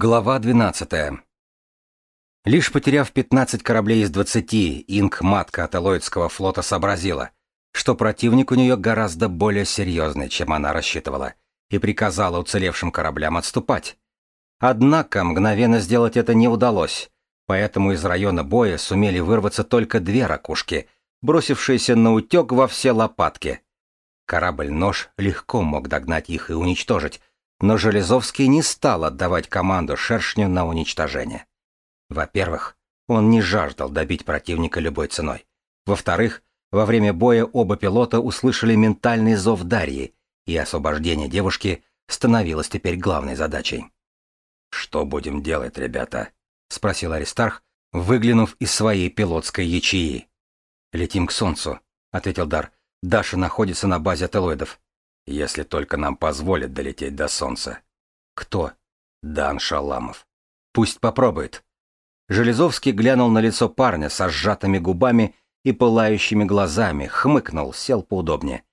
Глава 12. Лишь потеряв 15 кораблей из 20, Инк-матка Ателоидского флота сообразила, что противник у нее гораздо более серьезный, чем она рассчитывала, и приказала уцелевшим кораблям отступать. Однако мгновенно сделать это не удалось, поэтому из района боя сумели вырваться только две ракушки, бросившиеся на утек во все лопатки. Корабль-нож легко мог догнать их и уничтожить, но Железовский не стал отдавать команду шершню на уничтожение. Во-первых, он не жаждал добить противника любой ценой. Во-вторых, во время боя оба пилота услышали ментальный зов Дарьи, и освобождение девушки становилось теперь главной задачей. «Что будем делать, ребята?» — спросил Аристарх, выглянув из своей пилотской ячеи. «Летим к Солнцу», — ответил Дар. «Даша находится на базе ателоидов. Если только нам позволят долететь до солнца. Кто? Дан Шаламов. Пусть попробует. Железовский глянул на лицо парня со сжатыми губами и пылающими глазами, хмыкнул, сел поудобнее.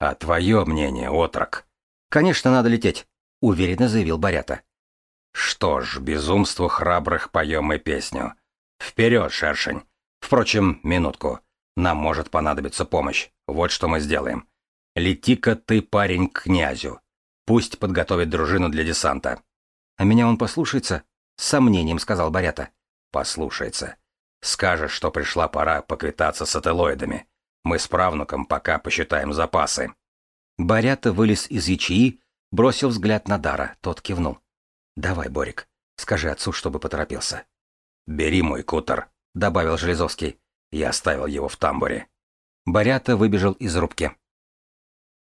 А твое мнение, отрок? Конечно, надо лететь, уверенно заявил Борята. Что ж, безумству храбрых поем и песню. Вперед, шершень. Впрочем, минутку. Нам может понадобиться помощь. Вот что мы сделаем. Лети-ка ты, парень, к князю. Пусть подготовит дружину для десанта. А меня он послушается? С сомнением сказал Борята. Послушается. Скажешь, что пришла пора поквитаться с ателоидами. Мы с правнуком пока посчитаем запасы. Борята вылез из ячеи, бросил взгляд на Дара, тот кивнул. «Давай, Борик, скажи отцу, чтобы поторопился». «Бери мой кутер», — добавил Железовский. Я оставил его в тамбуре. Борята выбежал из рубки.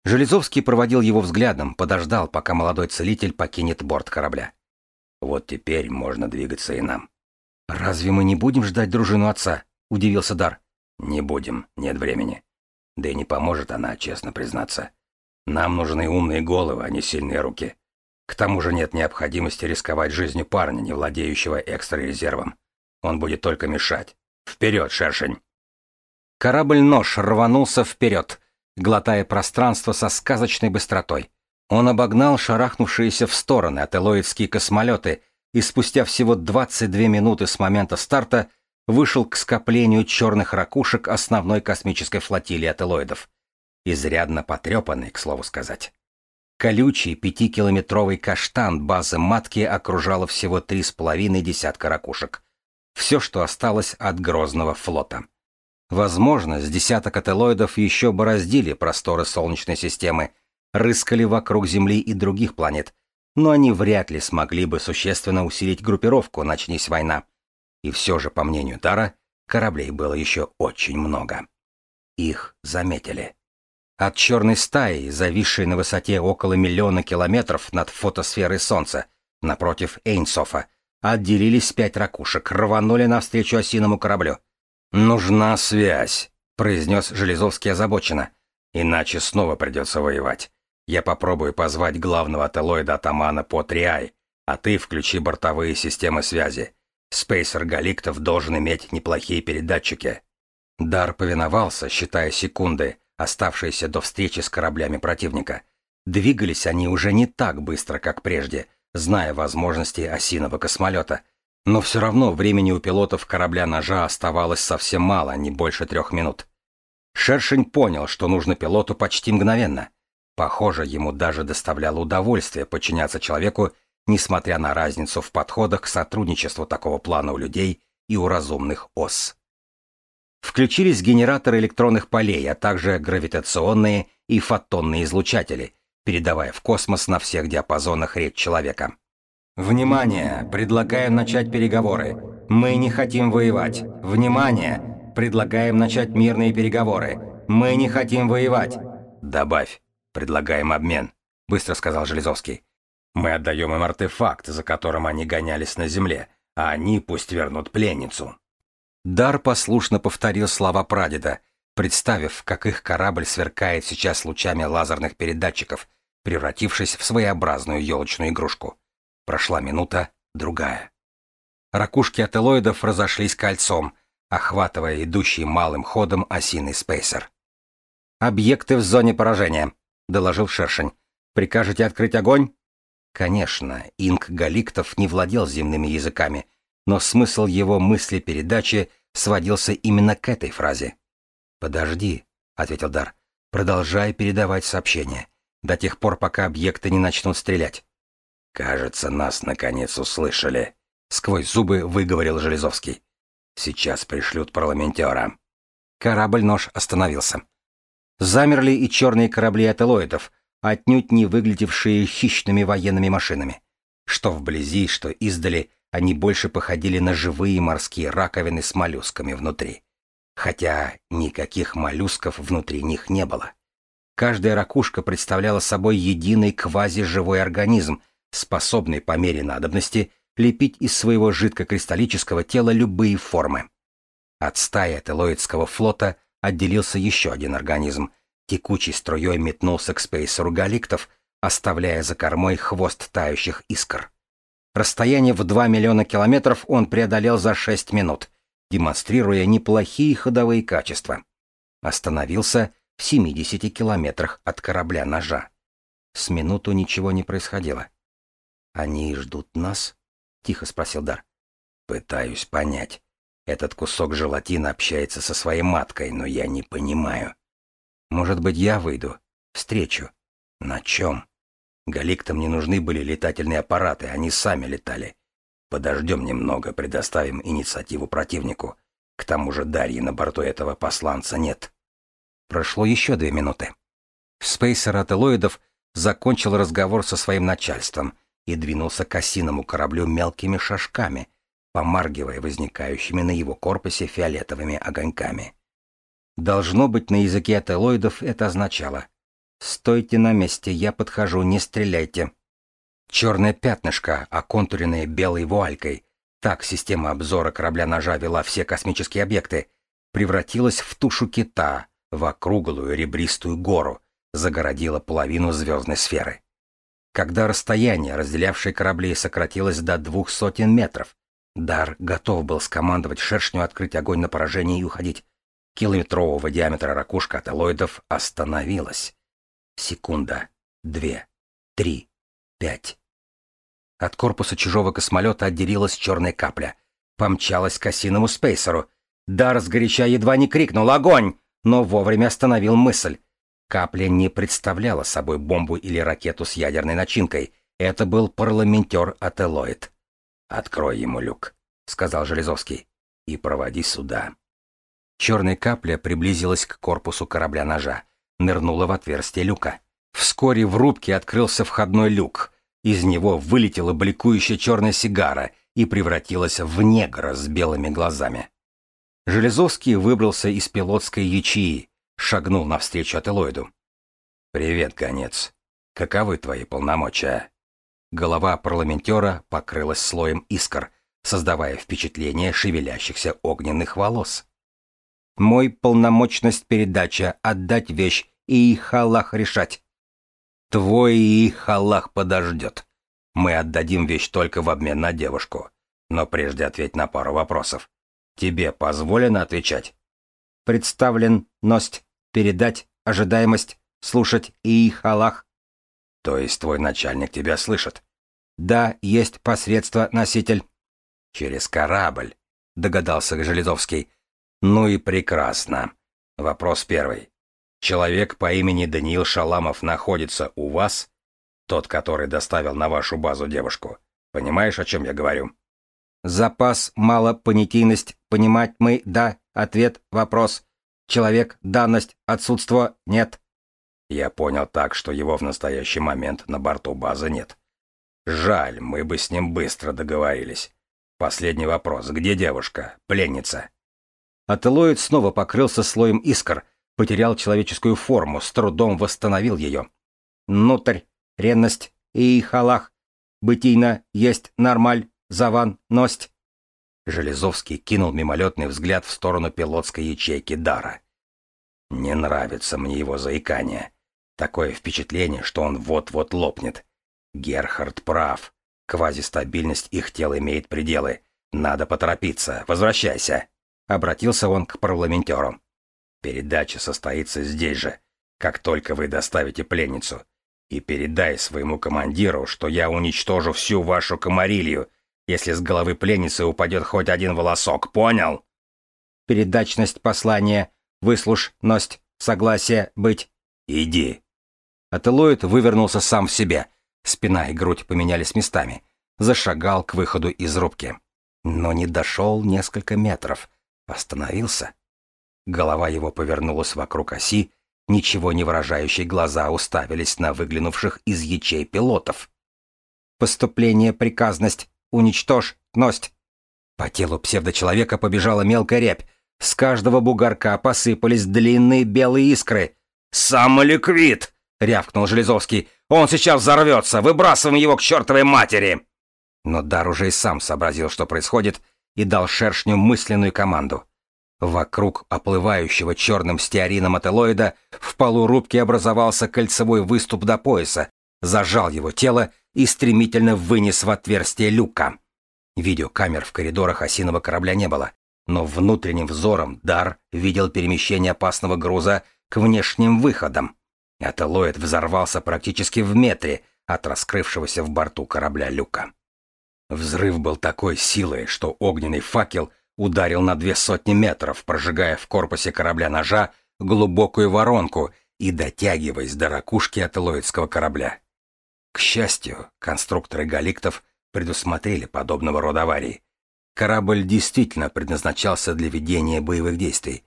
Железовский проводил его взглядом, подождал, пока молодой целитель покинет борт корабля. Вот теперь можно двигаться и нам. Разве мы не будем ждать дружину отца? удивился Дар. Не будем, нет времени. Да и не поможет она, честно признаться. Нам нужны умные головы, а не сильные руки. К тому же нет необходимости рисковать жизнью парня, не владеющего экстра-резервом. Он будет только мешать. Вперед, шершень! Корабль-нож рванулся вперед, глотая пространство со сказочной быстротой. Он обогнал шарахнувшиеся в стороны ателоидские космолеты и спустя всего 22 минуты с момента старта вышел к скоплению черных ракушек основной космической флотилии ателоидов. Изрядно потрепанный, к слову сказать. Колючий пятикилометровый каштан базы матки окружало всего три с половиной десятка ракушек. Все, что осталось от Грозного флота. Возможно, с десяток ателоидов еще бороздили просторы Солнечной системы, рыскали вокруг Земли и других планет, но они вряд ли смогли бы существенно усилить группировку, начнись война. И все же, по мнению Дара, кораблей было еще очень много. Их заметили. От черной стаи, зависшей на высоте около миллиона километров над фотосферой Солнца, напротив Эйнсофа, отделились пять ракушек, рванули навстречу осиному кораблю — «Нужна связь», — произнес Железовский озабоченно. «Иначе снова придется воевать. Я попробую позвать главного ателоида атамана по Триай, а ты включи бортовые системы связи. Спейсер Галиктов должен иметь неплохие передатчики». Дар повиновался, считая секунды, оставшиеся до встречи с кораблями противника. Двигались они уже не так быстро, как прежде, зная возможности осиного космолета — но все равно времени у пилотов корабля-ножа оставалось совсем мало, не больше трех минут. Шершень понял, что нужно пилоту почти мгновенно. Похоже, ему даже доставляло удовольствие подчиняться человеку, несмотря на разницу в подходах к сотрудничеству такого плана у людей и у разумных ос. Включились генераторы электронных полей, а также гравитационные и фотонные излучатели, передавая в космос на всех диапазонах речь человека. Внимание! Предлагаем начать переговоры. Мы не хотим воевать. Внимание! Предлагаем начать мирные переговоры. Мы не хотим воевать. Добавь. Предлагаем обмен, быстро сказал Железовский. Мы отдаем им артефакт, за которым они гонялись на земле, а они пусть вернут пленницу. Дар послушно повторил слова прадеда, представив, как их корабль сверкает сейчас лучами лазерных передатчиков, превратившись в своеобразную елочную игрушку. Прошла минута, другая. Ракушки ателоидов разошлись кольцом, охватывая идущий малым ходом осиный спейсер. «Объекты в зоне поражения», — доложил Шершень. «Прикажете открыть огонь?» Конечно, Инк Галиктов не владел земными языками, но смысл его мысли-передачи сводился именно к этой фразе. «Подожди», — ответил Дар, — «продолжай передавать сообщение, до тех пор, пока объекты не начнут стрелять». «Кажется, нас наконец услышали», — сквозь зубы выговорил Железовский. «Сейчас пришлют парламентера». Корабль-нож остановился. Замерли и черные корабли ателоидов, отнюдь не выглядевшие хищными военными машинами. Что вблизи, что издали, они больше походили на живые морские раковины с моллюсками внутри. Хотя никаких моллюсков внутри них не было. Каждая ракушка представляла собой единый квазиживой организм, способный по мере надобности лепить из своего жидкокристаллического тела любые формы. От стаи Ателоидского флота отделился еще один организм, текучей струей метнулся к спейсеру галиктов, оставляя за кормой хвост тающих искр. Расстояние в 2 миллиона километров он преодолел за 6 минут, демонстрируя неплохие ходовые качества. Остановился в 70 километрах от корабля ножа. С минуту ничего не происходило. «Они ждут нас?» — тихо спросил Дар. «Пытаюсь понять. Этот кусок желатина общается со своей маткой, но я не понимаю. Может быть, я выйду? Встречу. На чем? Галиктам не нужны были летательные аппараты, они сами летали. Подождем немного, предоставим инициативу противнику. К тому же Дарьи на борту этого посланца нет. Прошло еще две минуты. Спейсер Ателоидов закончил разговор со своим начальством и двинулся к осиному кораблю мелкими шажками, помаргивая возникающими на его корпусе фиолетовыми огоньками. Должно быть, на языке ателоидов это означало «Стойте на месте, я подхожу, не стреляйте». Черное пятнышко, оконтуренное белой вуалькой, так система обзора корабля-ножа вела все космические объекты, превратилось в тушу кита, в округлую ребристую гору, загородила половину звездной сферы. Когда расстояние, разделявшее корабли, сократилось до двух сотен метров, Дар готов был скомандовать шершню открыть огонь на поражение и уходить. Километрового диаметра ракушка ателоидов остановилась. Секунда, две, три, пять. От корпуса чужого космолета отделилась черная капля. Помчалась к осиному спейсеру. Дар сгоряча едва не крикнул «Огонь!», но вовремя остановил мысль. Капля не представляла собой бомбу или ракету с ядерной начинкой. Это был парламентер Ателоид. «Открой ему люк», — сказал Железовский, — «и проводи сюда». Черная капля приблизилась к корпусу корабля-ножа, нырнула в отверстие люка. Вскоре в рубке открылся входной люк. Из него вылетела бликующая черная сигара и превратилась в негра с белыми глазами. Железовский выбрался из пилотской ячеи, шагнул навстречу Ателоиду. «Привет, конец. Каковы твои полномочия?» Голова парламентера покрылась слоем искр, создавая впечатление шевелящихся огненных волос. Мой полномочность передача — отдать вещь и их Аллах решать. Твой и их Аллах подождет. Мы отдадим вещь только в обмен на девушку. Но прежде ответь на пару вопросов. Тебе позволено отвечать? Представлен, ность, передать, ожидаемость, слушать и их Аллах. То есть твой начальник тебя слышит? Да, есть посредство носитель. Через корабль, догадался Железовский. Ну и прекрасно. Вопрос первый. Человек по имени Даниил Шаламов находится у вас? Тот, который доставил на вашу базу девушку. Понимаешь, о чем я говорю? Запас, мало, понятийность, понимать мы, да, ответ, вопрос. Человек, данность, отсутство, нет. Я понял так, что его в настоящий момент на борту базы нет. Жаль, мы бы с ним быстро договорились. Последний вопрос. Где девушка? Пленница? Ателоид снова покрылся слоем искр, потерял человеческую форму, с трудом восстановил ее. Нутрь, ренность и халах. Бытийно есть нормаль, заван, ность. Железовский кинул мимолетный взгляд в сторону пилотской ячейки Дара. Не нравится мне его заикание. Такое впечатление, что он вот-вот лопнет. Герхард прав. Квазистабильность их тела имеет пределы. Надо поторопиться. Возвращайся. Обратился он к парламентеру. Передача состоится здесь же, как только вы доставите пленницу. И передай своему командиру, что я уничтожу всю вашу комарилью, если с головы пленницы упадет хоть один волосок, понял? Передачность послания, выслушность, согласие быть. Иди. Ателоид вывернулся сам в себе. Спина и грудь поменялись местами. Зашагал к выходу из рубки. Но не дошел несколько метров. Остановился. Голова его повернулась вокруг оси, ничего не выражающие глаза уставились на выглянувших из ячей пилотов. «Поступление, приказность, уничтожь, ность!» По телу псевдочеловека побежала мелкая рябь. С каждого бугорка посыпались длинные белые искры. «Самоликвид!» — рявкнул Железовский. «Он сейчас взорвется! Выбрасываем его к чертовой матери!» Но Дар уже и сам сообразил, что происходит, и дал шершню мысленную команду. Вокруг оплывающего черным стеарином ателоида в полу рубки образовался кольцевой выступ до пояса, зажал его тело и стремительно вынес в отверстие люка. Видеокамер в коридорах осиного корабля не было, но внутренним взором Дар видел перемещение опасного груза к внешним выходам. Ателоид взорвался практически в метре от раскрывшегося в борту корабля люка. Взрыв был такой силой, что огненный факел — ударил на две сотни метров, прожигая в корпусе корабля ножа глубокую воронку и дотягиваясь до ракушки ателоидского корабля. К счастью, конструкторы галиктов предусмотрели подобного рода аварии. Корабль действительно предназначался для ведения боевых действий,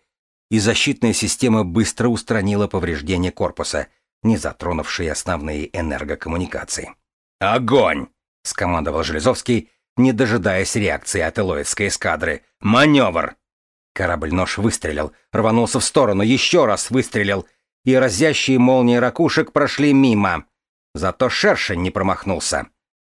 и защитная система быстро устранила повреждения корпуса, не затронувшие основные энергокоммуникации. «Огонь!» — скомандовал Железовский, не дожидаясь реакции от элоидской эскадры. «Маневр!» Корабль-нож выстрелил, рванулся в сторону, еще раз выстрелил, и разящие молнии ракушек прошли мимо. Зато шершень не промахнулся.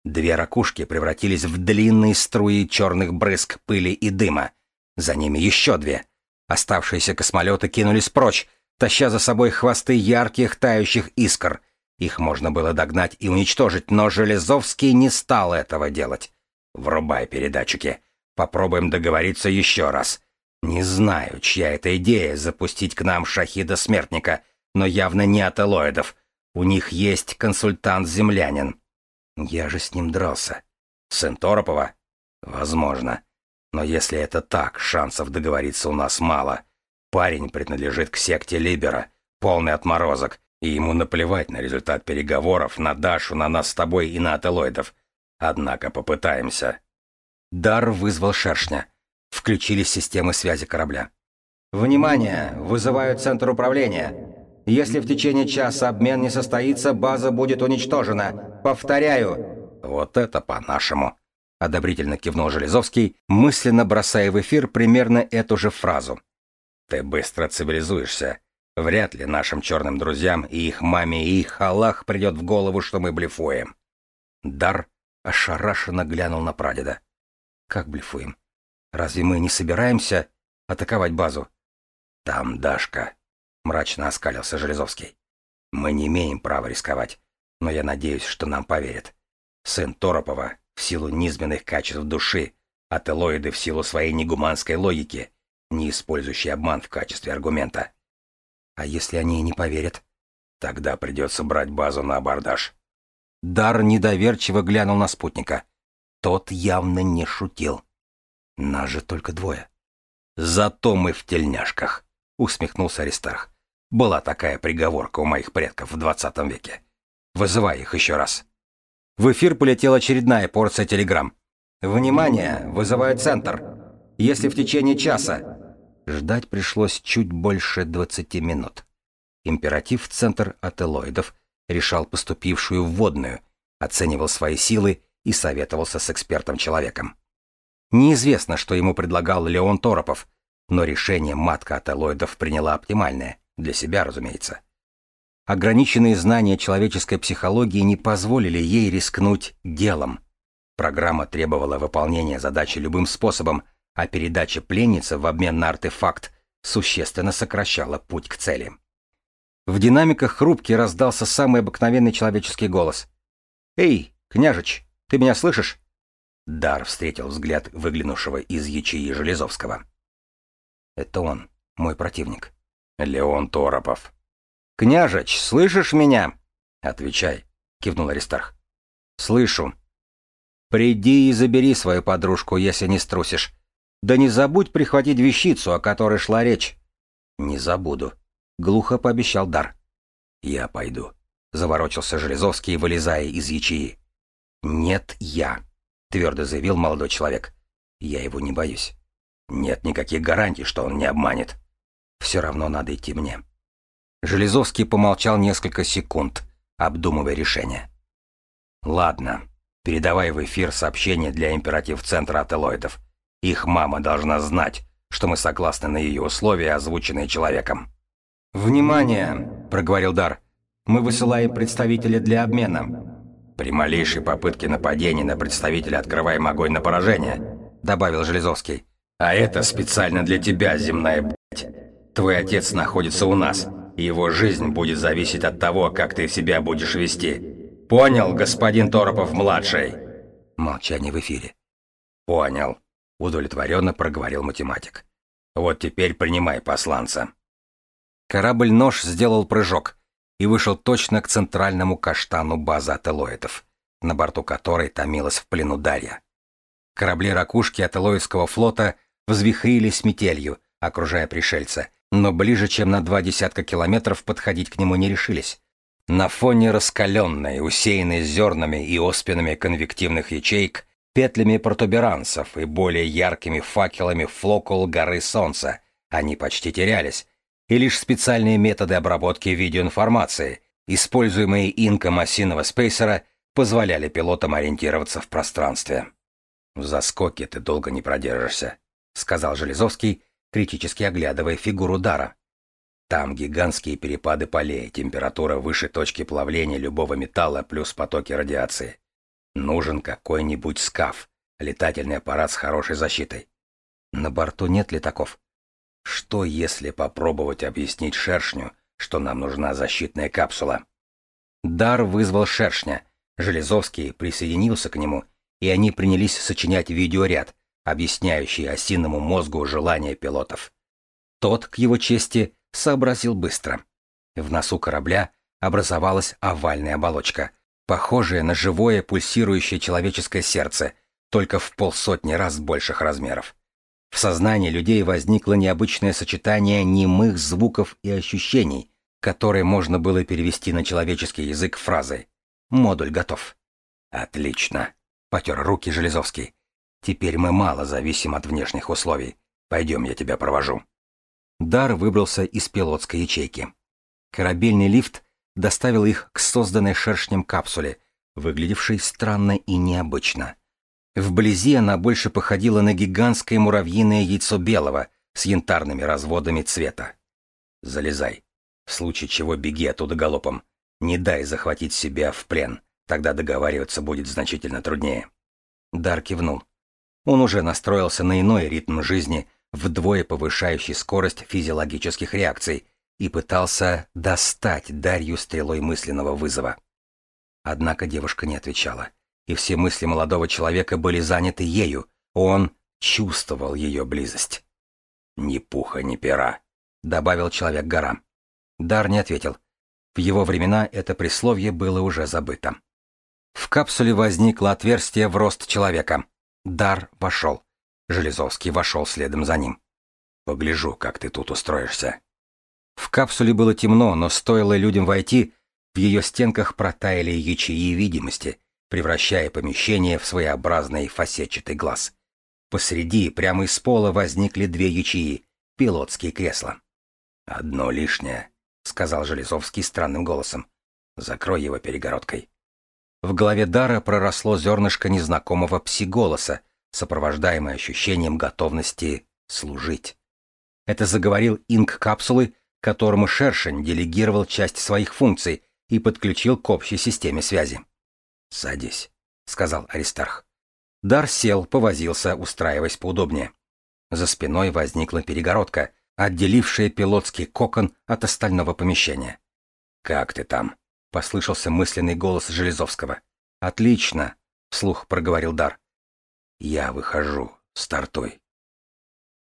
Две ракушки превратились в длинные струи черных брызг, пыли и дыма. За ними еще две. Оставшиеся космолеты кинулись прочь, таща за собой хвосты ярких тающих искр. Их можно было догнать и уничтожить, но Железовский не стал этого делать. Врубай передатчики. Попробуем договориться еще раз. Не знаю, чья это идея запустить к нам шахида-смертника, но явно не от элоидов. У них есть консультант-землянин. Я же с ним дрался. Сын Торопова? Возможно. Но если это так, шансов договориться у нас мало. Парень принадлежит к секте Либера, полный отморозок, и ему наплевать на результат переговоров, на Дашу, на нас с тобой и на ателоидов. Однако попытаемся. Дар вызвал шершня. Включились системы связи корабля. «Внимание! Вызываю центр управления. Если в течение часа обмен не состоится, база будет уничтожена. Повторяю!» «Вот это по-нашему!» — одобрительно кивнул Железовский, мысленно бросая в эфир примерно эту же фразу. «Ты быстро цивилизуешься. Вряд ли нашим черным друзьям и их маме и их Аллах придет в голову, что мы блефуем». Дар ошарашенно глянул на прадеда. «Как блефуем? Разве мы не собираемся атаковать базу?» «Там Дашка», — мрачно оскалился Железовский. «Мы не имеем права рисковать, но я надеюсь, что нам поверят. Сын Торопова в силу низменных качеств души, а телоиды в силу своей негуманской логики, не использующие обман в качестве аргумента. А если они не поверят? Тогда придется брать базу на абордаж. Дар недоверчиво глянул на спутника. Тот явно не шутил. Нас же только двое. Зато мы в тельняшках, усмехнулся Аристарх. Была такая приговорка у моих предков в двадцатом веке. Вызывай их еще раз. В эфир полетела очередная порция телеграмм. «Внимание! Вызываю центр! Если в течение часа...» Ждать пришлось чуть больше двадцати минут. Императив центр ателоидов решал поступившую вводную, оценивал свои силы и советовался с экспертом-человеком. Неизвестно, что ему предлагал Леон Торопов, но решение матка ателоидов приняла оптимальное, для себя, разумеется. Ограниченные знания человеческой психологии не позволили ей рискнуть делом. Программа требовала выполнения задачи любым способом, а передача пленницы в обмен на артефакт существенно сокращала путь к цели. В динамиках рубки раздался самый обыкновенный человеческий голос. «Эй, княжич, ты меня слышишь?» Дар встретил взгляд выглянувшего из ячеи Железовского. «Это он, мой противник. Леон Торопов». «Княжич, слышишь меня?» «Отвечай», — кивнул Аристарх. «Слышу. Приди и забери свою подружку, если не струсишь. Да не забудь прихватить вещицу, о которой шла речь». «Не забуду», — глухо пообещал Дар. «Я пойду», — заворочился Железовский, вылезая из ячеи. «Нет, я», — твердо заявил молодой человек. «Я его не боюсь. Нет никаких гарантий, что он не обманет. Все равно надо идти мне». Железовский помолчал несколько секунд, обдумывая решение. «Ладно, передавай в эфир сообщение для императив-центра ателоидов. Их мама должна знать, что мы согласны на ее условия, озвученные человеком». «Внимание!» — проговорил Дар. «Мы высылаем представителя для обмена». «При малейшей попытке нападения на представителя открываем огонь на поражение», — добавил Железовский. «А это специально для тебя, земная блядь. Твой отец находится у нас, и его жизнь будет зависеть от того, как ты себя будешь вести. Понял, господин Торопов-младший?» Молчание в эфире. «Понял», — удовлетворенно проговорил математик. «Вот теперь принимай посланца». Корабль-нож сделал прыжок и вышел точно к центральному каштану базы ателоидов, на борту которой томилась в плену Дарья. Корабли-ракушки ателоидского флота взвихрились метелью, окружая пришельца, но ближе, чем на два десятка километров подходить к нему не решились. На фоне раскаленной, усеянной зернами и оспинами конвективных ячеек, петлями протуберанцев и более яркими факелами флокул горы Солнца, они почти терялись, и лишь специальные методы обработки видеоинформации, используемые инком осиного спейсера, позволяли пилотам ориентироваться в пространстве. «В заскоке ты долго не продержишься», — сказал Железовский, критически оглядывая фигуру Дара. Там гигантские перепады полей, температура выше точки плавления любого металла плюс потоки радиации. Нужен какой-нибудь скаф, летательный аппарат с хорошей защитой. На борту нет летаков. Что если попробовать объяснить шершню, что нам нужна защитная капсула? Дар вызвал шершня. Железовский присоединился к нему, и они принялись сочинять видеоряд, объясняющий осиному мозгу желания пилотов. Тот, к его чести, сообразил быстро. В носу корабля образовалась овальная оболочка, похожая на живое пульсирующее человеческое сердце, только в полсотни раз больших размеров. В сознании людей возникло необычное сочетание немых звуков и ощущений, которые можно было перевести на человеческий язык фразой «Модуль готов». «Отлично», — потер руки Железовский. «Теперь мы мало зависим от внешних условий. Пойдем, я тебя провожу». Дар выбрался из пилотской ячейки. Корабельный лифт доставил их к созданной шершнем капсуле, выглядевшей странно и необычно. Вблизи она больше походила на гигантское муравьиное яйцо белого с янтарными разводами цвета. «Залезай. В случае чего беги оттуда галопом. Не дай захватить себя в плен, тогда договариваться будет значительно труднее». Дар кивнул. Он уже настроился на иной ритм жизни, вдвое повышающий скорость физиологических реакций, и пытался достать Дарью стрелой мысленного вызова. Однако девушка не отвечала, и все мысли молодого человека были заняты ею, он чувствовал ее близость. «Ни пуха, ни пера», — добавил человек гора. Дар не ответил. В его времена это присловие было уже забыто. В капсуле возникло отверстие в рост человека. Дар вошел. Железовский вошел следом за ним. «Погляжу, как ты тут устроишься». В капсуле было темно, но стоило людям войти, в ее стенках протаяли ячеи видимости, превращая помещение в своеобразный фасетчатый глаз. Посреди, прямо из пола, возникли две ячеи, пилотские кресла. «Одно лишнее», — сказал Железовский странным голосом. «Закрой его перегородкой». В голове Дара проросло зернышко незнакомого пси-голоса, сопровождаемый ощущением готовности служить. Это заговорил инк капсулы, которому Шершень делегировал часть своих функций и подключил к общей системе связи. «Садись», — сказал Аристарх. Дар сел, повозился, устраиваясь поудобнее. За спиной возникла перегородка, отделившая пилотский кокон от остального помещения. «Как ты там?» — послышался мысленный голос Железовского. «Отлично», — вслух проговорил Дар. Я выхожу. Стартуй.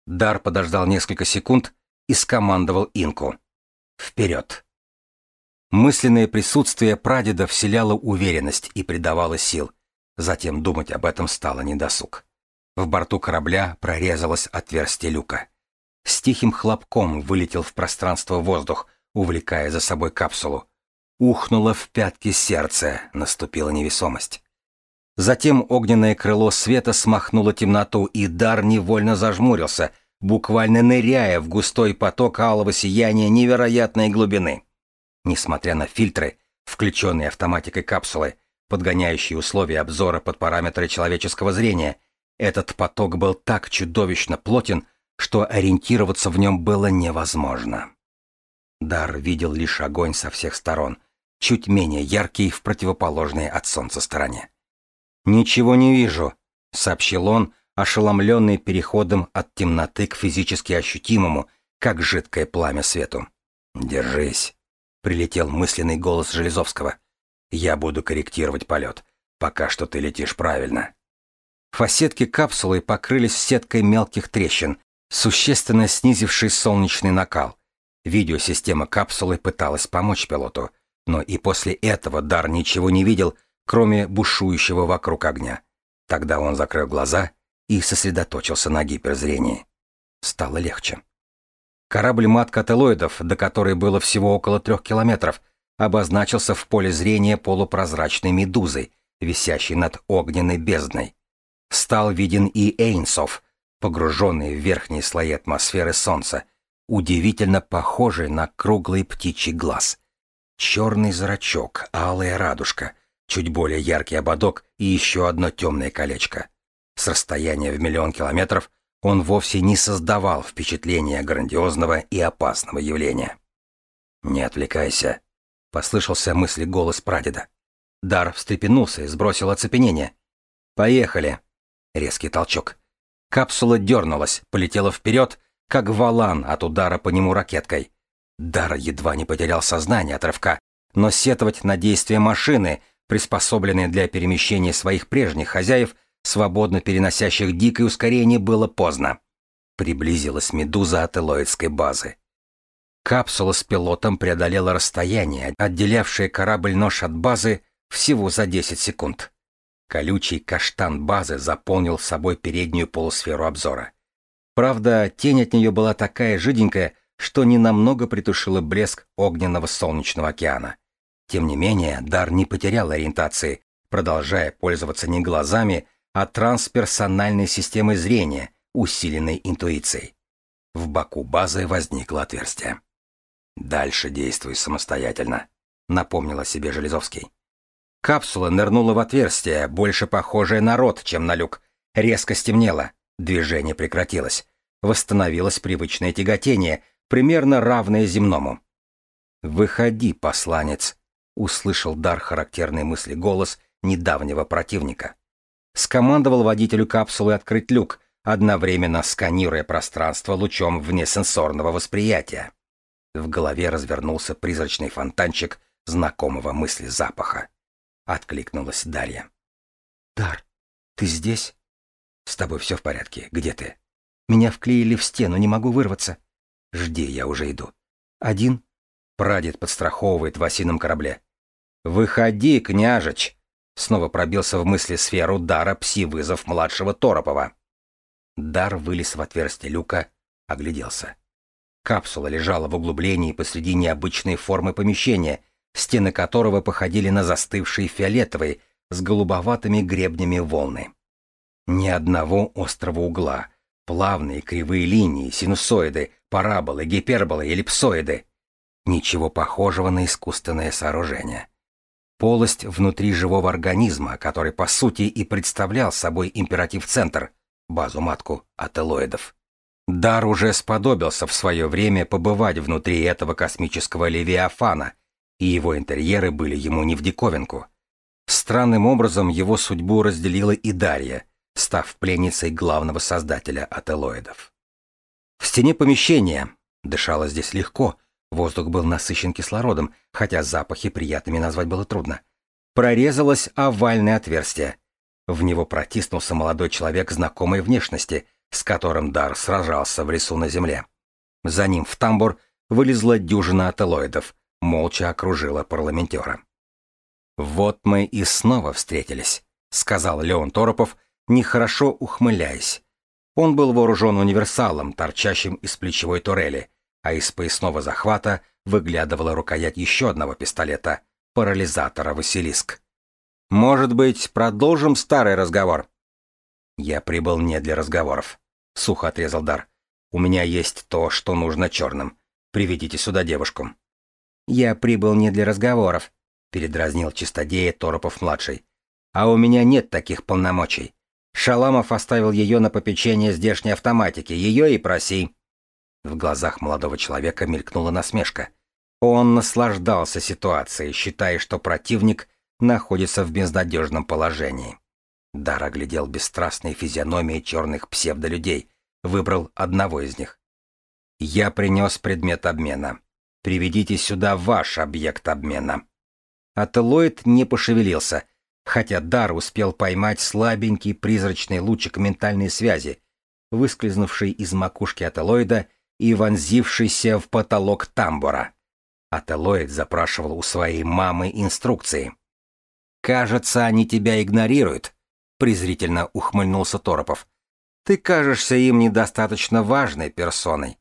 Дар подождал несколько секунд и скомандовал Инку. Вперед. Мысленное присутствие прадеда вселяло уверенность и придавало сил. Затем думать об этом стало недосуг. В борту корабля прорезалось отверстие люка. С тихим хлопком вылетел в пространство воздух, увлекая за собой капсулу. Ухнуло в пятки сердце, наступила невесомость. Затем огненное крыло света смахнуло темноту, и дар невольно зажмурился, буквально ныряя в густой поток алого сияния невероятной глубины. Несмотря на фильтры, включенные автоматикой капсулы, подгоняющие условия обзора под параметры человеческого зрения, этот поток был так чудовищно плотен, что ориентироваться в нем было невозможно. Дар видел лишь огонь со всех сторон, чуть менее яркий в противоположной от солнца стороне. «Ничего не вижу», — сообщил он, ошеломленный переходом от темноты к физически ощутимому, как жидкое пламя свету. «Держись», — прилетел мысленный голос Железовского. «Я буду корректировать полет. Пока что ты летишь правильно». Фасетки капсулы покрылись сеткой мелких трещин, существенно снизивший солнечный накал. Видеосистема капсулы пыталась помочь пилоту, но и после этого Дар ничего не видел, кроме бушующего вокруг огня. Тогда он закрыл глаза и сосредоточился на гиперзрении. Стало легче. Корабль-матка Телоидов, до которой было всего около трех километров, обозначился в поле зрения полупрозрачной медузой, висящей над огненной бездной. Стал виден и Эйнсов, погруженный в верхние слои атмосферы Солнца, удивительно похожий на круглый птичий глаз. Черный зрачок, алая радужка, чуть более яркий ободок и еще одно темное колечко. С расстояния в миллион километров он вовсе не создавал впечатления грандиозного и опасного явления. «Не отвлекайся», — послышался мысли голос прадеда. Дар встрепенулся и сбросил оцепенение. «Поехали!» Резкий толчок. Капсула дернулась, полетела вперед, как валан от удара по нему ракеткой. Дар едва не потерял сознание от рывка, но сетовать на действия машины, приспособленной для перемещения своих прежних хозяев, свободно переносящих дикое ускорение, было поздно. Приблизилась медуза от элоидской базы. Капсула с пилотом преодолела расстояние, отделявшее корабль-нож от базы, всего за 10 секунд. Колючий каштан базы заполнил собой переднюю полусферу обзора. Правда, тень от нее была такая жиденькая, что ненамного притушила блеск огненного солнечного океана. Тем не менее, дар не потерял ориентации, продолжая пользоваться не глазами, а трансперсональной системой зрения, усиленной интуицией. В боку базы возникло отверстие. «Дальше действуй самостоятельно», — напомнил о себе Железовский. Капсула нырнула в отверстие, больше похожее на рот, чем на люк. Резко стемнело. Движение прекратилось. Восстановилось привычное тяготение, примерно равное земному. «Выходи, посланец», — услышал дар характерной мысли голос недавнего противника. Скомандовал водителю капсулы открыть люк, одновременно сканируя пространство лучом внесенсорного восприятия. В голове развернулся призрачный фонтанчик знакомого мысли запаха. Откликнулась Дарья. «Дар, ты здесь?» «С тобой все в порядке. Где ты?» «Меня вклеили в стену, не могу вырваться». «Жди, я уже иду». «Один?» Прадед подстраховывает в осином корабле. «Выходи, княжич!» Снова пробился в мысли сферу дара пси-вызов младшего Торопова. Дар вылез в отверстие люка, огляделся. Капсула лежала в углублении посреди необычной формы помещения, стены которого походили на застывшие фиолетовые с голубоватыми гребнями волны. Ни одного острого угла, плавные кривые линии, синусоиды, параболы, гиперболы, эллипсоиды. Ничего похожего на искусственное сооружение. Полость внутри живого организма, который по сути и представлял собой императив-центр, базу-матку ателоидов. Дар уже сподобился в свое время побывать внутри этого космического левиафана, и его интерьеры были ему не в диковинку. Странным образом его судьбу разделила и Дарья, став пленницей главного создателя ателоидов. В стене помещения, дышало здесь легко, воздух был насыщен кислородом, хотя запахи приятными назвать было трудно, прорезалось овальное отверстие. В него протиснулся молодой человек знакомой внешности, с которым Дар сражался в лесу на земле. За ним в тамбур вылезла дюжина ателоидов, молча окружила парламентера. «Вот мы и снова встретились», — сказал Леон Торопов, нехорошо ухмыляясь. Он был вооружен универсалом, торчащим из плечевой турели, а из поясного захвата выглядывала рукоять еще одного пистолета — парализатора «Василиск». «Может быть, продолжим старый разговор?» «Я прибыл не для разговоров», — сухо отрезал Дар. «У меня есть то, что нужно черным. Приведите сюда девушку». «Я прибыл не для разговоров», — передразнил чистодея Торопов-младший. «А у меня нет таких полномочий. Шаламов оставил ее на попечение здешней автоматики. Ее и проси». В глазах молодого человека мелькнула насмешка. Он наслаждался ситуацией, считая, что противник находится в безнадежном положении. Дар оглядел бесстрастные физиономии черных псевдолюдей, выбрал одного из них. «Я принес предмет обмена. Приведите сюда ваш объект обмена». Ателоид не пошевелился, хотя Дар успел поймать слабенький призрачный лучик ментальной связи, выскользнувший из макушки Ателоида и вонзившийся в потолок тамбура. Ателоид запрашивал у своей мамы инструкции. «Кажется, они тебя игнорируют», — презрительно ухмыльнулся Торопов. «Ты кажешься им недостаточно важной персоной».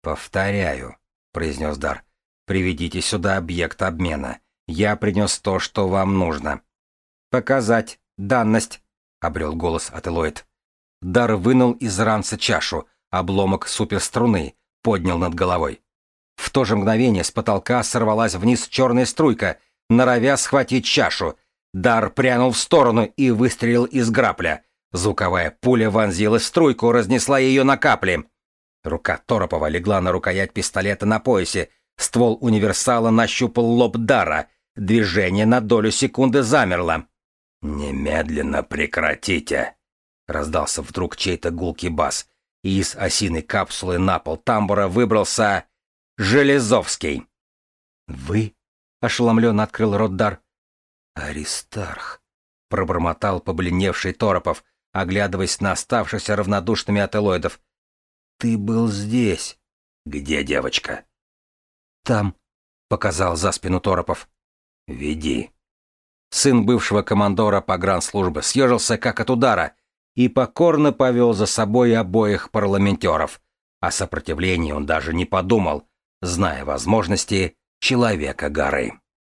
«Повторяю», — произнес Дар, — «приведите сюда объект обмена. Я принес то, что вам нужно». «Показать. Данность», — обрел голос Ателоид. Дар вынул из ранца чашу, обломок суперструны, поднял над головой. В то же мгновение с потолка сорвалась вниз черная струйка, норовя схватить чашу. Дар прянул в сторону и выстрелил из грапля. Звуковая пуля вонзилась в струйку, разнесла ее на капли. Рука Торопова легла на рукоять пистолета на поясе. Ствол универсала нащупал лоб Дара. Движение на долю секунды замерло. «Немедленно прекратите!» Раздался вдруг чей-то гулкий бас, и из осиной капсулы на пол тамбура выбрался Железовский. «Вы?» — ошеломленно открыл рот Дар. «Аристарх», — пробормотал побледневший Торопов, оглядываясь на оставшихся равнодушными ателоидов. «Ты был здесь». «Где девочка?» «Там», — показал за спину Торопов. «Веди». Сын бывшего командора погранслужбы съежился как от удара и покорно повел за собой обоих парламентеров. О сопротивлении он даже не подумал, зная возможности человека горы.